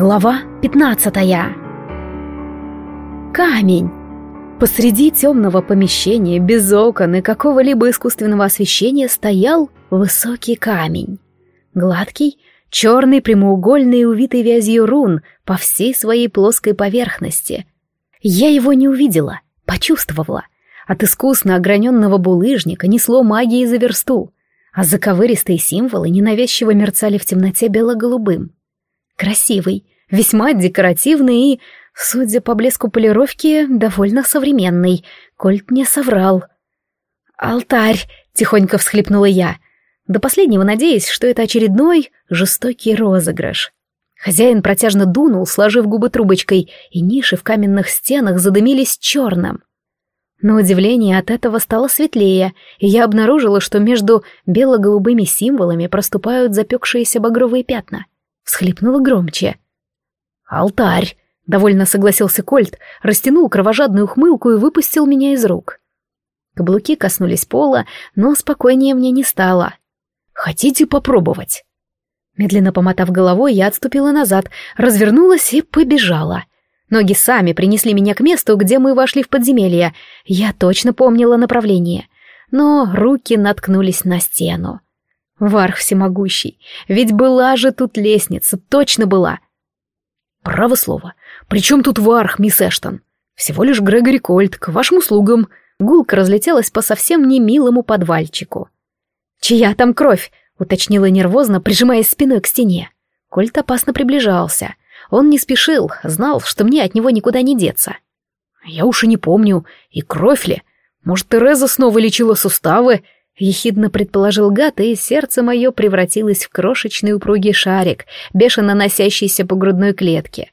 Глава 15 Камень. Посреди темного помещения, без окон и какого-либо искусственного освещения, стоял высокий камень. Гладкий, черный, прямоугольный, увитый вязью рун по всей своей плоской поверхности. Я его не увидела, почувствовала. От искусно ограненного булыжника несло магией за версту, а заковыристые символы ненавязчиво мерцали в темноте бело-голубым. Красивый, весьма декоративный и, судя по блеску полировки, довольно современный. Кольт не соврал. «Алтарь!» — тихонько всхлипнула я, до последнего надеясь, что это очередной жестокий розыгрыш. Хозяин протяжно дунул, сложив губы трубочкой, и ниши в каменных стенах задымились черным. На удивление от этого стало светлее, и я обнаружила, что между бело-голубыми символами проступают запекшиеся багровые пятна — всхлипнула громче. «Алтарь!» — довольно согласился Кольт, растянул кровожадную ухмылку и выпустил меня из рук. Каблуки коснулись пола, но спокойнее мне не стало. «Хотите попробовать?» Медленно помотав головой, я отступила назад, развернулась и побежала. Ноги сами принесли меня к месту, где мы вошли в подземелье. Я точно помнила направление. Но руки наткнулись на стену. Варх всемогущий, ведь была же тут лестница, точно была. Право слово. Причем тут Варх, мисс Эштон? Всего лишь Грегори Кольт, к вашим услугам. Гулка разлетелась по совсем немилому подвальчику. «Чья там кровь?» — уточнила нервозно, прижимаясь спиной к стене. Кольт опасно приближался. Он не спешил, знал, что мне от него никуда не деться. «Я уж и не помню, и кровь ли? Может, Тереза снова лечила суставы?» Ехидно предположил гад, и сердце мое превратилось в крошечный упругий шарик, бешено носящийся по грудной клетке.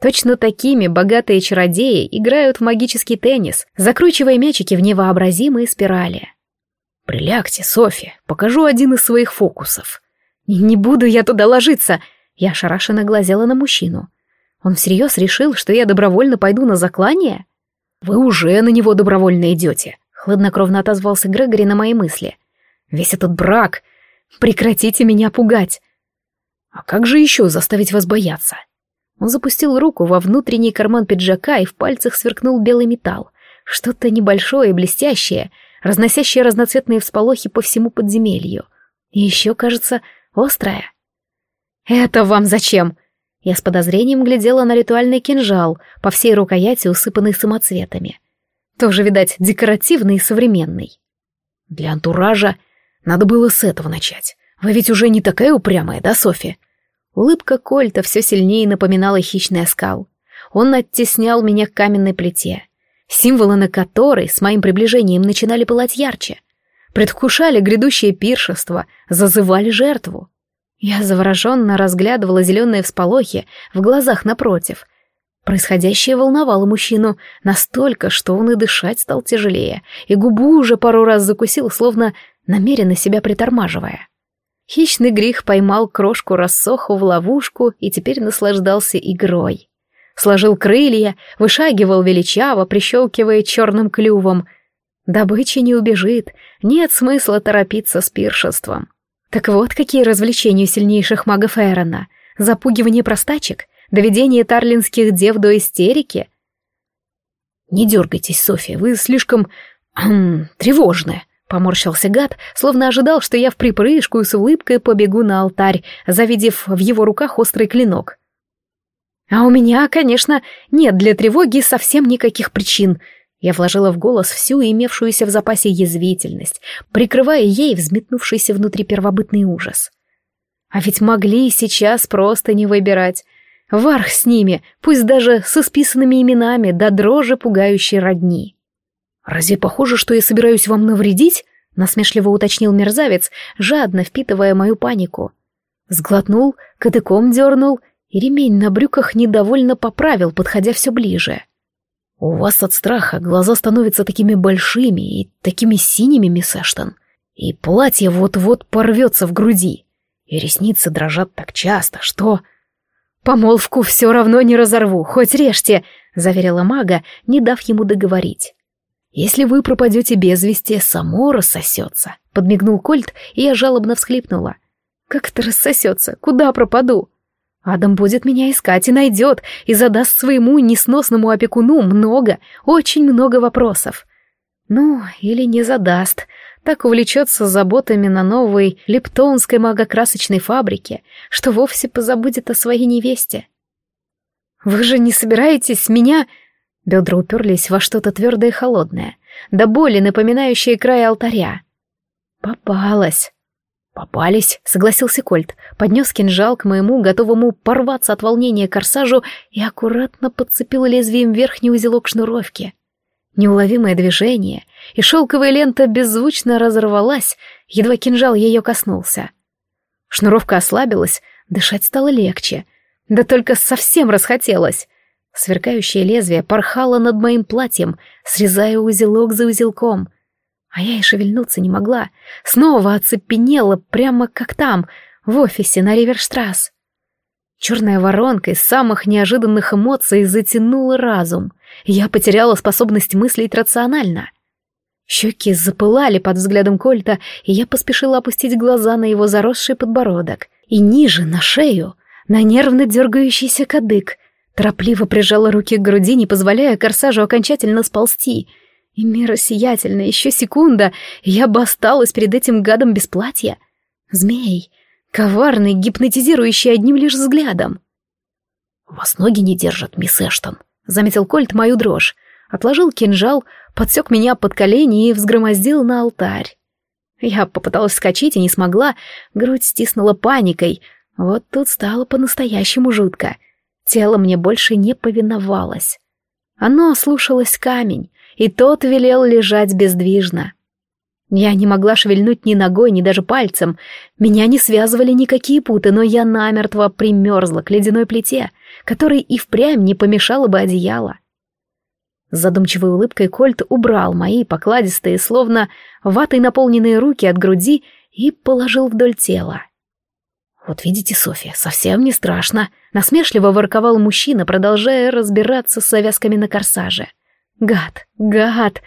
Точно такими богатые чародеи играют в магический теннис, закручивая мячики в невообразимые спирали. «Прилягте, Софи, покажу один из своих фокусов». «Не буду я туда ложиться!» Я ошарашенно глазела на мужчину. Он всерьез решил, что я добровольно пойду на заклание? «Вы уже на него добровольно идете», Хладнокровно отозвался Грегори на мои мысли. «Весь этот брак! Прекратите меня пугать!» «А как же еще заставить вас бояться?» Он запустил руку во внутренний карман пиджака и в пальцах сверкнул белый металл. Что-то небольшое и блестящее, разносящее разноцветные всполохи по всему подземелью. И еще, кажется, острое. «Это вам зачем?» Я с подозрением глядела на ритуальный кинжал, по всей рукояти усыпанный самоцветами. Тоже, видать, декоративный и современный. Для антуража надо было с этого начать. Вы ведь уже не такая упрямая, да, Софи? Улыбка Кольта все сильнее напоминала хищный оскал. Он оттеснял меня к каменной плите, символы на которой с моим приближением начинали пылать ярче. Предвкушали грядущее пиршество, зазывали жертву. Я завороженно разглядывала зеленые всполохи в глазах напротив, Происходящее волновало мужчину настолько, что он и дышать стал тяжелее, и губу уже пару раз закусил, словно намеренно себя притормаживая. Хищный грех поймал крошку рассоху в ловушку и теперь наслаждался игрой. Сложил крылья, вышагивал величаво, прищелкивая черным клювом. Добыча не убежит, нет смысла торопиться с пиршеством. Так вот, какие развлечения сильнейших магов Эрона. Запугивание простачек, Доведение тарлинских дев до истерики? Не дергайтесь, Софья, вы слишком... Хм, тревожны, поморщился гад, словно ожидал, что я в припрыжку и с улыбкой побегу на алтарь, завидев в его руках острый клинок. А у меня, конечно, нет для тревоги совсем никаких причин. Я вложила в голос всю имевшуюся в запасе язвительность, прикрывая ей взметнувшийся внутри первобытный ужас. А ведь могли сейчас просто не выбирать. Варх с ними, пусть даже со списанными именами, да дрожи пугающей родни. «Разве похоже, что я собираюсь вам навредить?» — насмешливо уточнил мерзавец, жадно впитывая мою панику. Сглотнул, катыком дернул, и ремень на брюках недовольно поправил, подходя все ближе. «У вас от страха глаза становятся такими большими и такими синими, мисс Эштон, и платье вот-вот порвется в груди, и ресницы дрожат так часто, что...» «Помолвку все равно не разорву, хоть режьте», — заверила мага, не дав ему договорить. «Если вы пропадете без вести, само рассосется», — подмигнул Кольт, и я жалобно всхлипнула. «Как это рассосется? Куда пропаду?» Адам будет меня искать и найдет, и задаст своему несносному опекуну много, очень много вопросов. Ну, или не задаст, так увлечется заботами на новой лептонской магокрасочной фабрике, что вовсе позабудет о своей невесте. «Вы же не собираетесь меня...» Бедра уперлись во что-то твердое и холодное, до боли напоминающее край алтаря. «Попалась!» «Попались», — согласился Кольт, поднес кинжал к моему, готовому порваться от волнения корсажу и аккуратно подцепил лезвием верхний узелок шнуровки. Неуловимое движение, и шелковая лента беззвучно разорвалась, едва кинжал ее коснулся. Шнуровка ослабилась, дышать стало легче, да только совсем расхотелось. Сверкающее лезвие порхало над моим платьем, срезая узелок за узелком — а я и шевельнуться не могла. Снова оцепенела, прямо как там, в офисе на Риверштрасс. Черная воронка из самых неожиданных эмоций затянула разум. Я потеряла способность мыслить рационально. Щеки запылали под взглядом Кольта, и я поспешила опустить глаза на его заросший подбородок. И ниже, на шею, на нервно дергающийся кадык. Торопливо прижала руки к груди, не позволяя корсажу окончательно сползти — и сиятельная, еще секунда, я бы осталась перед этим гадом без платья. Змей, коварный, гипнотизирующий одним лишь взглядом. «Вас ноги не держат, мисс Эштон», — заметил Кольт мою дрожь. Отложил кинжал, подсек меня под колени и взгромоздил на алтарь. Я попыталась вскочить и не смогла, грудь стиснула паникой. Вот тут стало по-настоящему жутко. Тело мне больше не повиновалось. Оно слушалось камень, и тот велел лежать бездвижно. Я не могла шевельнуть ни ногой, ни даже пальцем. Меня не связывали никакие путы, но я намертво примерзла к ледяной плите, которой и впрямь не помешало бы одеяло. С задумчивой улыбкой Кольт убрал мои покладистые, словно ватой наполненные руки от груди и положил вдоль тела. «Вот видите, Софья, совсем не страшно», — насмешливо ворковал мужчина, продолжая разбираться с завязками на корсаже. Гад, гад!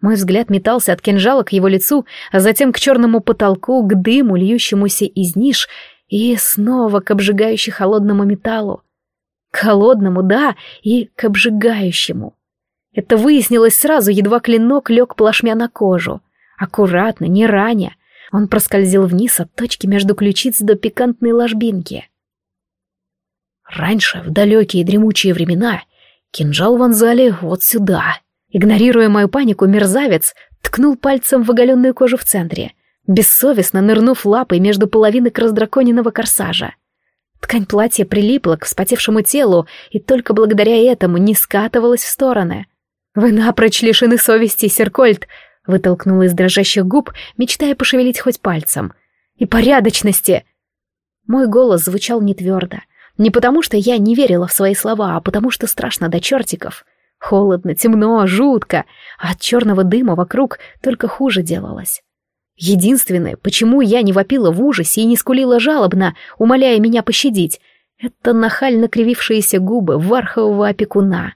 Мой взгляд метался от кинжала к его лицу, а затем к черному потолку, к дыму, льющемуся из ниш, и снова к обжигающему холодному металлу. К холодному, да, и к обжигающему. Это выяснилось сразу, едва клинок лег плашмя на кожу. Аккуратно, не раня. Он проскользил вниз от точки между ключиц до пикантной ложбинки. Раньше, в далекие дремучие времена, Кинжал вонзали вот сюда. Игнорируя мою панику, мерзавец ткнул пальцем в оголенную кожу в центре, бессовестно нырнув лапой между половинок раздраконенного корсажа. Ткань платья прилипла к вспотевшему телу и только благодаря этому не скатывалась в стороны. «Вы напрочь лишены совести, Серкольд!» — вытолкнула из дрожащих губ, мечтая пошевелить хоть пальцем. «И порядочности!» Мой голос звучал нетвердо, не потому, что я не верила в свои слова, а потому, что страшно до чертиков. Холодно, темно, жутко, а от черного дыма вокруг только хуже делалось. Единственное, почему я не вопила в ужасе и не скулила жалобно, умоляя меня пощадить, это нахально кривившиеся губы вархового опекуна.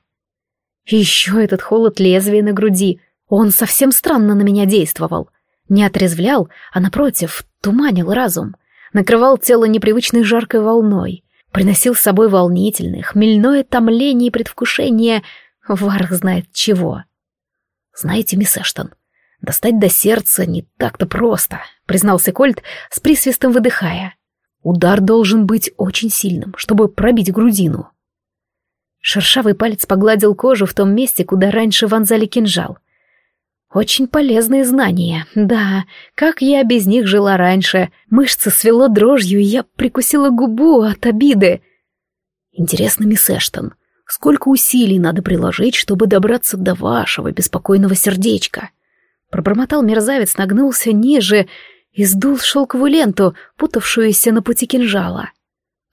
Еще этот холод лезвия на груди, он совсем странно на меня действовал. Не отрезвлял, а напротив, туманил разум, накрывал тело непривычной жаркой волной приносил с собой волнительное, хмельное томление и предвкушение варх знает чего. «Знаете, мисс Эштон, достать до сердца не так-то просто», — признался Кольт, с присвистом выдыхая. «Удар должен быть очень сильным, чтобы пробить грудину». Шершавый палец погладил кожу в том месте, куда раньше вонзали кинжал. Очень полезные знания. Да, как я без них жила раньше. Мышцы свело дрожью, и я прикусила губу от обиды. Интересно, мисс Эштон, сколько усилий надо приложить, чтобы добраться до вашего беспокойного сердечка? Пробормотал мерзавец, нагнулся ниже и сдул шелковую ленту, путавшуюся на пути кинжала.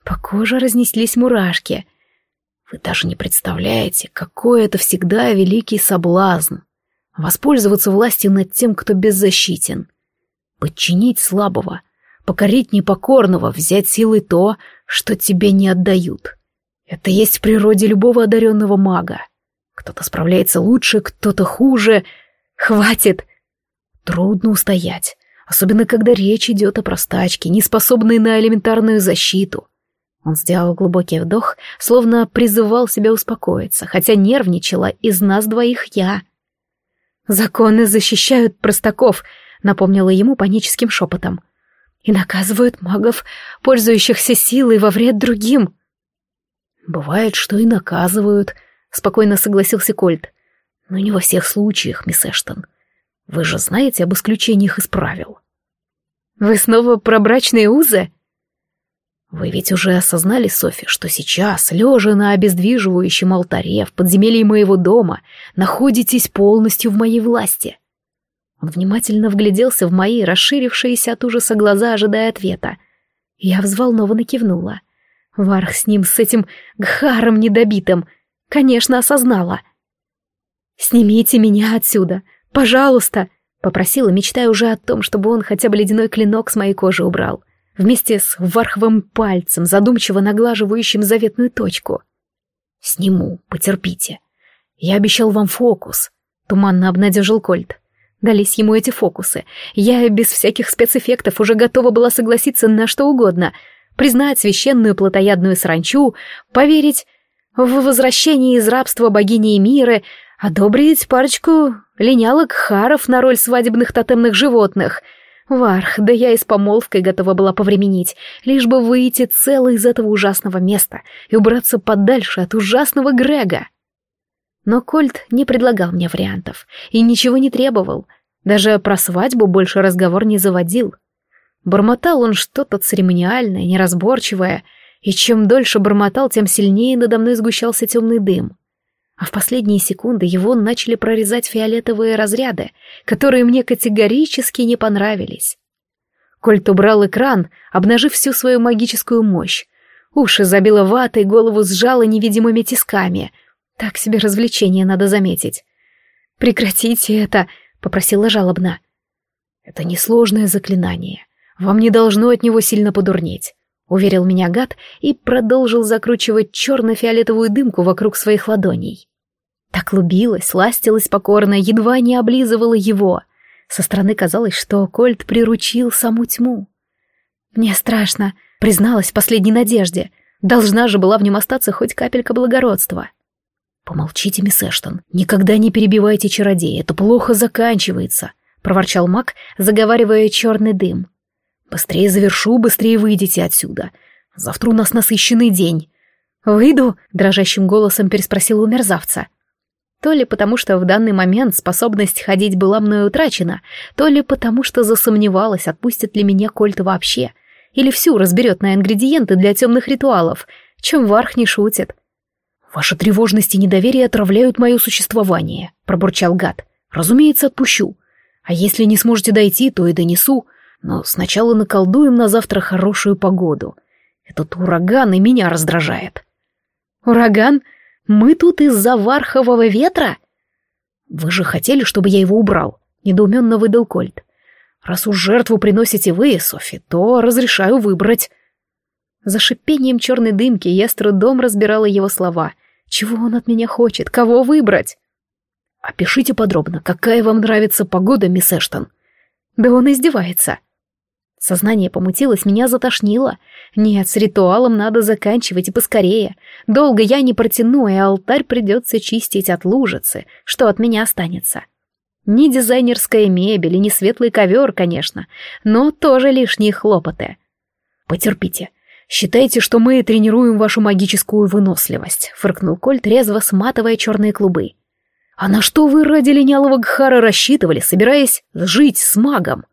По коже разнеслись мурашки. Вы даже не представляете, какой это всегда великий соблазн воспользоваться властью над тем, кто беззащитен, подчинить слабого, покорить непокорного, взять силой то, что тебе не отдают. Это есть в природе любого одаренного мага. Кто-то справляется лучше, кто-то хуже. Хватит! Трудно устоять, особенно когда речь идет о простачке, не способной на элементарную защиту. Он сделал глубокий вдох, словно призывал себя успокоиться, хотя нервничала из нас двоих я. «Законы защищают простаков», — напомнила ему паническим шепотом. «И наказывают магов, пользующихся силой во вред другим». «Бывает, что и наказывают», — спокойно согласился Кольт. «Но не во всех случаях, мисс Эштон. Вы же знаете об исключениях из правил». «Вы снова про брачные узы?» Вы ведь уже осознали, Софи, что сейчас, лежа на обездвиживающем алтаре в подземелье моего дома, находитесь полностью в моей власти. Он внимательно вгляделся в мои расширившиеся от ужаса глаза, ожидая ответа. Я взволнованно кивнула. Варх с ним, с этим гхаром недобитым, конечно, осознала. «Снимите меня отсюда, пожалуйста!» — попросила, мечтая уже о том, чтобы он хотя бы ледяной клинок с моей кожи убрал — вместе с варховым пальцем, задумчиво наглаживающим заветную точку. «Сниму, потерпите. Я обещал вам фокус», — туманно обнадежил Кольт. Дались ему эти фокусы. Я без всяких спецэффектов уже готова была согласиться на что угодно. Признать священную плотоядную саранчу, поверить в возвращение из рабства богини Эмиры, одобрить парочку линялок харов на роль свадебных тотемных животных — Варх, да я и с помолвкой готова была повременить, лишь бы выйти целой из этого ужасного места и убраться подальше от ужасного Грега. Но Кольт не предлагал мне вариантов и ничего не требовал, даже про свадьбу больше разговор не заводил. Бормотал он что-то церемониальное, неразборчивое, и чем дольше бормотал, тем сильнее надо мной сгущался темный дым а в последние секунды его начали прорезать фиолетовые разряды, которые мне категорически не понравились. Кольт убрал экран, обнажив всю свою магическую мощь. Уши забило ватой, голову сжало невидимыми тисками. Так себе развлечение, надо заметить. «Прекратите это!» — попросила жалобно. «Это несложное заклинание. Вам не должно от него сильно подурнеть», — уверил меня гад и продолжил закручивать черно-фиолетовую дымку вокруг своих ладоней. Так клубилась, ластилась покорно, едва не облизывала его. Со стороны казалось, что Кольт приручил саму тьму. «Мне страшно», — призналась в последней надежде. Должна же была в нем остаться хоть капелька благородства. «Помолчите, мисс Эштон, никогда не перебивайте чародея, это плохо заканчивается», — проворчал маг, заговаривая черный дым. «Быстрее завершу, быстрее выйдите отсюда. Завтра у нас насыщенный день». «Выйду?» — дрожащим голосом переспросила у мерзавца. То ли потому, что в данный момент способность ходить была мною утрачена, то ли потому, что засомневалась, отпустит ли меня Кольт вообще, или всю разберет на ингредиенты для темных ритуалов, чем Варх не шутит. «Ваша тревожность и недоверие отравляют мое существование», — пробурчал гад. «Разумеется, отпущу. А если не сможете дойти, то и донесу. Но сначала наколдуем на завтра хорошую погоду. Этот ураган и меня раздражает». «Ураган? Мы тут из-за вархового ветра? Вы же хотели, чтобы я его убрал, недоуменно выдал Кольт. Раз уж жертву приносите вы, Софи, то разрешаю выбрать. За шипением черной дымки я с трудом разбирала его слова. Чего он от меня хочет? Кого выбрать? Опишите подробно, какая вам нравится погода, мисс Эштон. Да он издевается. Сознание помутилось, меня затошнило. Нет, с ритуалом надо заканчивать и поскорее. Долго я не протяну, и алтарь придется чистить от лужицы, что от меня останется. Не дизайнерская мебель и не светлый ковер, конечно, но тоже лишние хлопоты. Потерпите. Считайте, что мы тренируем вашу магическую выносливость, фыркнул Кольт, резво сматывая черные клубы. А на что вы ради линялого Гхара рассчитывали, собираясь жить с магом?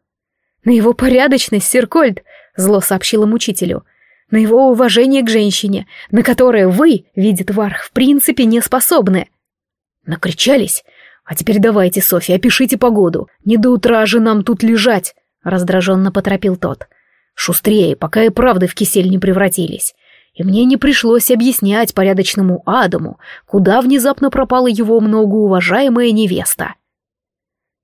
«На его порядочность, Сиркольд!» — зло сообщила мучителю. «На его уважение к женщине, на которое вы, видит Варх, в принципе не способны!» «Накричались? А теперь давайте, Софья, опишите погоду. Не до утра же нам тут лежать!» — раздраженно поторопил тот. «Шустрее, пока и правды в кисель не превратились. И мне не пришлось объяснять порядочному Адаму, куда внезапно пропала его многоуважаемая невеста.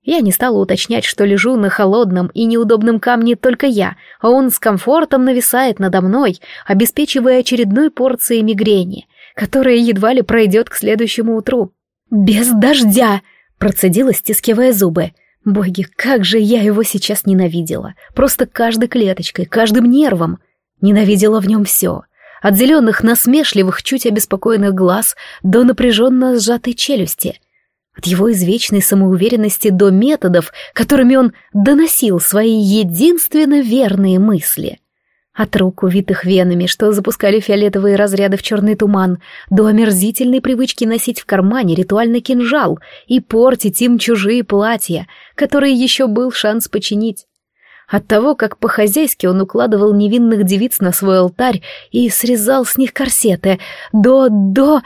Я не стала уточнять, что лежу на холодном и неудобном камне только я, а он с комфортом нависает надо мной, обеспечивая очередной порцией мигрени, которая едва ли пройдет к следующему утру. «Без дождя!» — процедила, стискивая зубы. Боги, как же я его сейчас ненавидела. Просто каждой клеточкой, каждым нервом. Ненавидела в нем все. от зеленых насмешливых, чуть обеспокоенных глаз до напряженно сжатой челюсти, от его извечной самоуверенности до методов, которыми он доносил свои единственно верные мысли — от рук, увитых венами, что запускали фиолетовые разряды в черный туман, до омерзительной привычки носить в кармане ритуальный кинжал и портить им чужие платья, которые еще был шанс починить. От того, как по-хозяйски он укладывал невинных девиц на свой алтарь и срезал с них корсеты, до... до...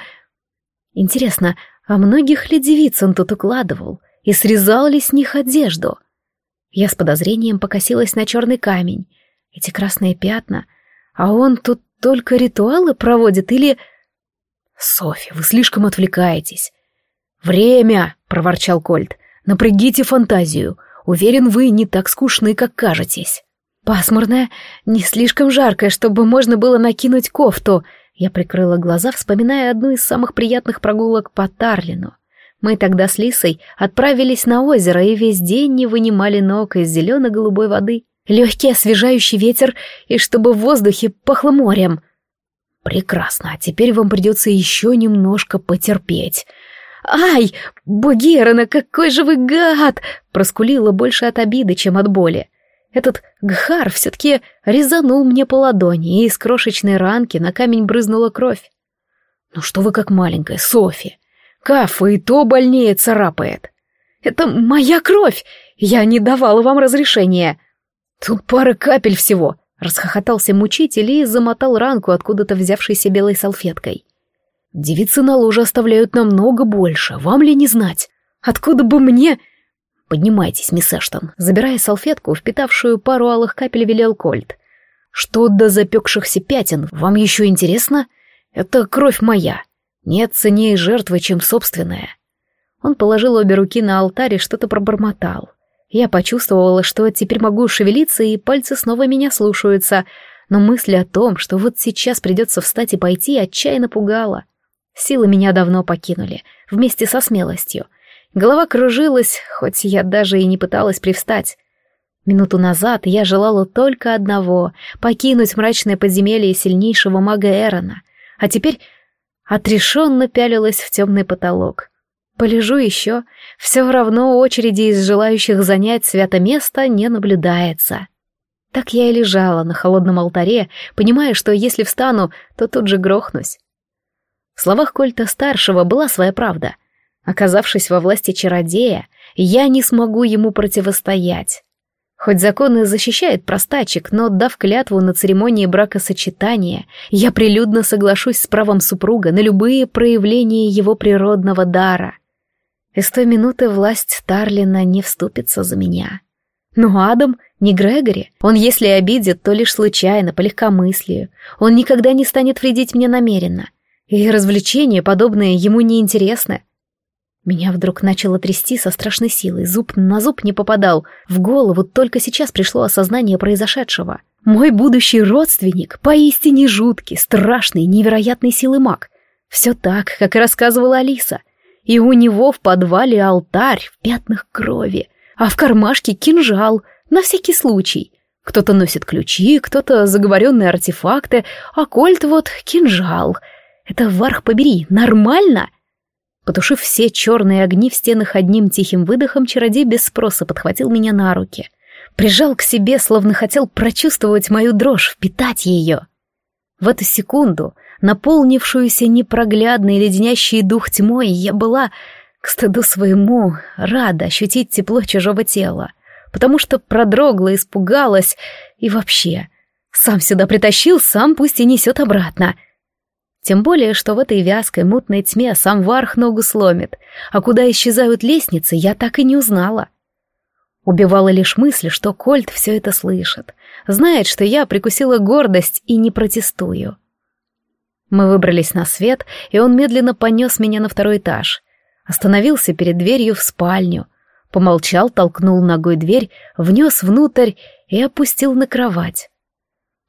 Интересно, а многих ли девиц он тут укладывал? И срезал ли с них одежду? Я с подозрением покосилась на черный камень, эти красные пятна. А он тут только ритуалы проводит или... Софья, вы слишком отвлекаетесь. Время, проворчал Кольт. Напрягите фантазию. Уверен, вы не так скучны, как кажетесь. Пасмурная, не слишком жаркая, чтобы можно было накинуть кофту. Я прикрыла глаза, вспоминая одну из самых приятных прогулок по Тарлину. Мы тогда с Лисой отправились на озеро и весь день не вынимали ног из зелено-голубой воды легкий освежающий ветер и чтобы в воздухе пахло морем. Прекрасно, а теперь вам придется еще немножко потерпеть. «Ай, Бугерона, какой же вы гад!» проскулила больше от обиды, чем от боли. Этот гхар все-таки резанул мне по ладони, и из крошечной ранки на камень брызнула кровь. «Ну что вы как маленькая, Софи? Кафа и то больнее царапает. Это моя кровь! Я не давала вам разрешения!» «Тут пара капель всего», — расхохотался мучитель и замотал ранку откуда-то взявшейся белой салфеткой. «Девицы на ложе оставляют намного больше, вам ли не знать? Откуда бы мне...» «Поднимайтесь, мисс Эштон», забирая салфетку, впитавшую пару алых капель, велел Кольт. «Что до запекшихся пятен, вам еще интересно? Это кровь моя. Нет ценнее жертвы, чем собственная». Он положил обе руки на алтарь и что-то пробормотал. Я почувствовала, что теперь могу шевелиться, и пальцы снова меня слушаются, но мысль о том, что вот сейчас придется встать и пойти, отчаянно пугала. Силы меня давно покинули, вместе со смелостью. Голова кружилась, хоть я даже и не пыталась привстать. Минуту назад я желала только одного — покинуть мрачное подземелье сильнейшего мага Эрона, а теперь отрешенно пялилась в темный потолок. Полежу еще, все равно очереди из желающих занять свято место не наблюдается. Так я и лежала на холодном алтаре, понимая, что если встану, то тут же грохнусь. В словах Кольта-старшего была своя правда. Оказавшись во власти чародея, я не смогу ему противостоять. Хоть закон и защищает простачек, но, дав клятву на церемонии бракосочетания, я прилюдно соглашусь с правом супруга на любые проявления его природного дара. И с той минуты власть Тарлина не вступится за меня. Но Адам не Грегори. Он, если обидит, то лишь случайно, по легкомыслию. Он никогда не станет вредить мне намеренно. И развлечения, подобные, ему не интересны. Меня вдруг начало трясти со страшной силой, зуб на зуб не попадал. В голову только сейчас пришло осознание произошедшего. Мой будущий родственник, поистине жуткий, страшный, невероятной силы маг. Все так, как и рассказывала Алиса и у него в подвале алтарь в пятнах крови, а в кармашке кинжал, на всякий случай. Кто-то носит ключи, кто-то заговоренные артефакты, а Кольт вот кинжал. Это, варх побери, нормально? Потушив все черные огни в стенах одним тихим выдохом, чародей без спроса подхватил меня на руки. Прижал к себе, словно хотел прочувствовать мою дрожь, впитать ее. В эту секунду наполнившуюся непроглядной леденящей дух тьмой, я была, к стыду своему, рада ощутить тепло чужого тела, потому что продрогла, испугалась и вообще, сам сюда притащил, сам пусть и несет обратно. Тем более, что в этой вязкой мутной тьме сам Варх ногу сломит, а куда исчезают лестницы, я так и не узнала. Убивала лишь мысль, что Кольт все это слышит, знает, что я прикусила гордость и не протестую. Мы выбрались на свет, и он медленно понес меня на второй этаж. Остановился перед дверью в спальню. Помолчал, толкнул ногой дверь, внес внутрь и опустил на кровать.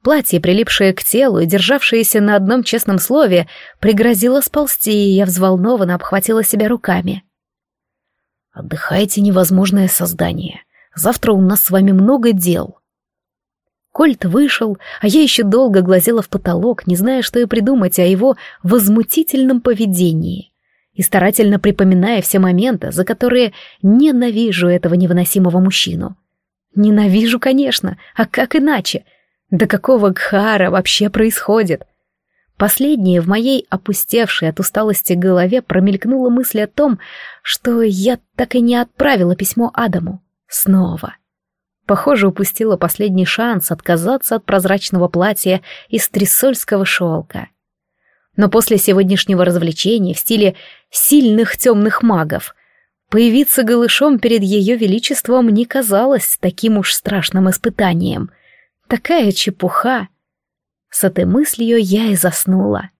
Платье, прилипшее к телу и державшееся на одном честном слове, пригрозило сползти, и я взволнованно обхватила себя руками. «Отдыхайте, невозможное создание. Завтра у нас с вами много дел». Кольт вышел, а я еще долго глазела в потолок, не зная, что и придумать о его возмутительном поведении. И старательно припоминая все моменты, за которые ненавижу этого невыносимого мужчину. Ненавижу, конечно, а как иначе? Да какого гхара вообще происходит? Последнее в моей опустевшей от усталости голове промелькнула мысль о том, что я так и не отправила письмо Адаму. Снова. Похоже, упустила последний шанс отказаться от прозрачного платья из триссольского шелка. Но после сегодняшнего развлечения в стиле сильных темных магов появиться голышом перед ее величеством не казалось таким уж страшным испытанием. Такая чепуха. С этой мыслью я и заснула.